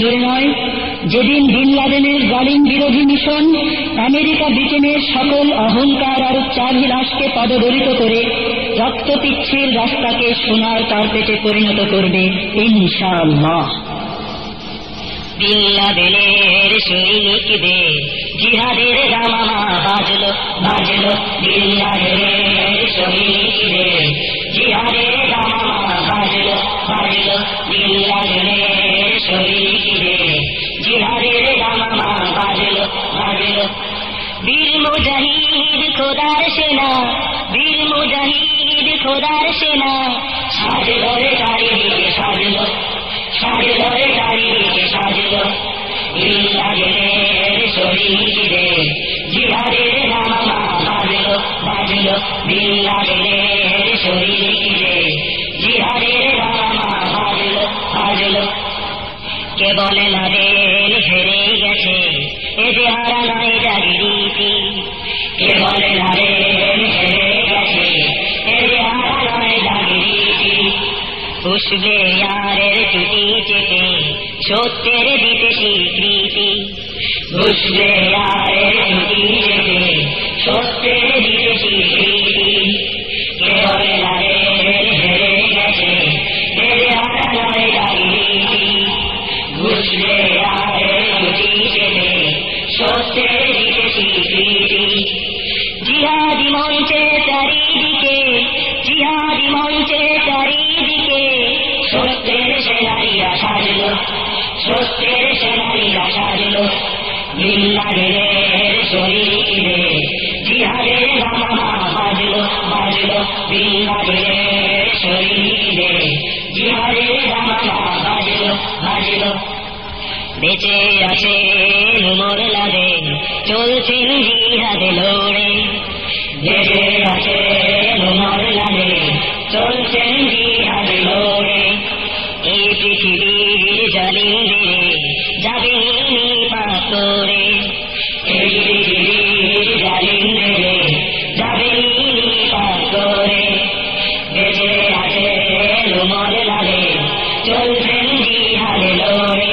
জোরে নয় যেদিন বিন লাদেনের জালিম বিরোধী মিশন আমেরিকা ব্রিটেনের সকল অহংকার আর উচ্চাভিলাষকে পদদরিত করে রক্ত পিচ্ছিল রাস্তাকে সোনার কার্পেটে পরিণত করবে, ইনশাআল্লাহ। বিন লাদেনের সৈনিকদের জিহাদের দামামা বাজলো বাজলো। বিন সৈনিকদের জিহাদের দামামা বাজলো বাজলো। বিন জিহাদের দামামা বাজলো বাজলো বীর মুজাহিদ খোদার সেনা বীর মুজাহিদ খোদার সেনা সাজলো রে চারিদিকে সাজলো সাজলো রে চারিদিকে সাজলো ইল্লাগের শরীরে জিহাদের নামা বাজলো বাজলো বিল্লাগের শরীরে জিহাদের নামা বাজলো বাজলো কে বলে না দেন হেরে গেছে, এ যে হারা নয় জাগিরিতি কে বলে না দেন হেরে গেছে, এ যে হারা নয় জাগিরিতি পুষবে ইয়ারের টুটি চেপে, সত্যের দিতে স্বীকৃতি। পুষবে ইয়ারের টুটি চেপে, সত্যের দিতে স্বীকৃতি। বুঝলে আরে বুঝিয়েছে সত্যের দিকে স্বীকৃতি জিহাদি মঞ্চে চারিদিকে জিহাদি মঞ্চে চারিদিকে সত্যের সেনারীরা সাজল সত্যের সেনারীরা সাজল বিল্লাগের শরীরে জিহাদের নামা বাজল বাজল বিল্লাগের শরীরে জিহাদের নামা বাজল বাজল বেঁচে আছে উমর লাগে চলছেন জিহাদে লড়ে। বেঁচে আছে উমর লাগে চলছেন জিহাদে লড়ে। এই পৃথিবীর জালিমদের যাবে পাথরে এই পৃথিবীর জালিমদের যাবে পাথরে বেঁচে আছে উমর লাগে চলছেন জিহাদে লড়ে।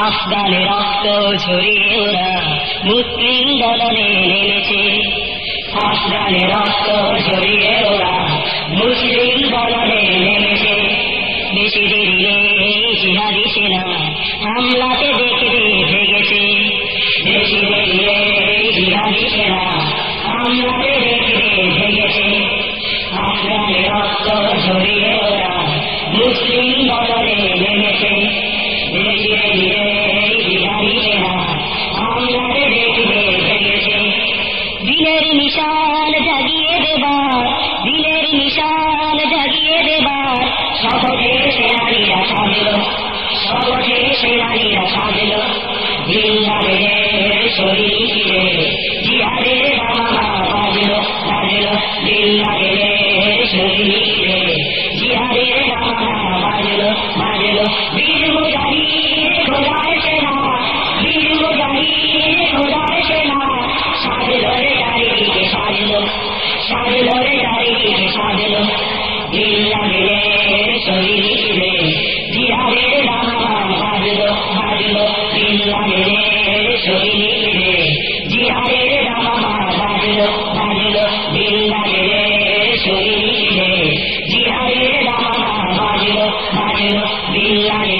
আফগানে রক্ত ঝরিয়ে ওরা মুসলিম দলনে নেমেছে। আফগানে রক্ত ঝরিয়ে ওরা মুসলিম দলনে নেমেছে। বেশি দেরি নেই, জিহাদি সেনা হামলাতে দেখবে ভেগেছে। বেশি দেরি নেই, জিহাদি সেনা হামলাতে দেখবে ভেগেছে। আফগানে রক্ত ঝরিয়ে ওরা মুসলিম দিলের নিশান জাগিয়ে দেবার, দিলের নিশান জাগিয়ে দেবার। সহজে সেনারীরা সাজল, সহজে সেনারীরা সাজল। দিল্লাদের শরীরে, জিহাদের বাবা বাজল বাজল। দিল্লাদের শরীরে, জিহাদের বাবা বাজল বাজল। বীর মুজাহিদ Dios,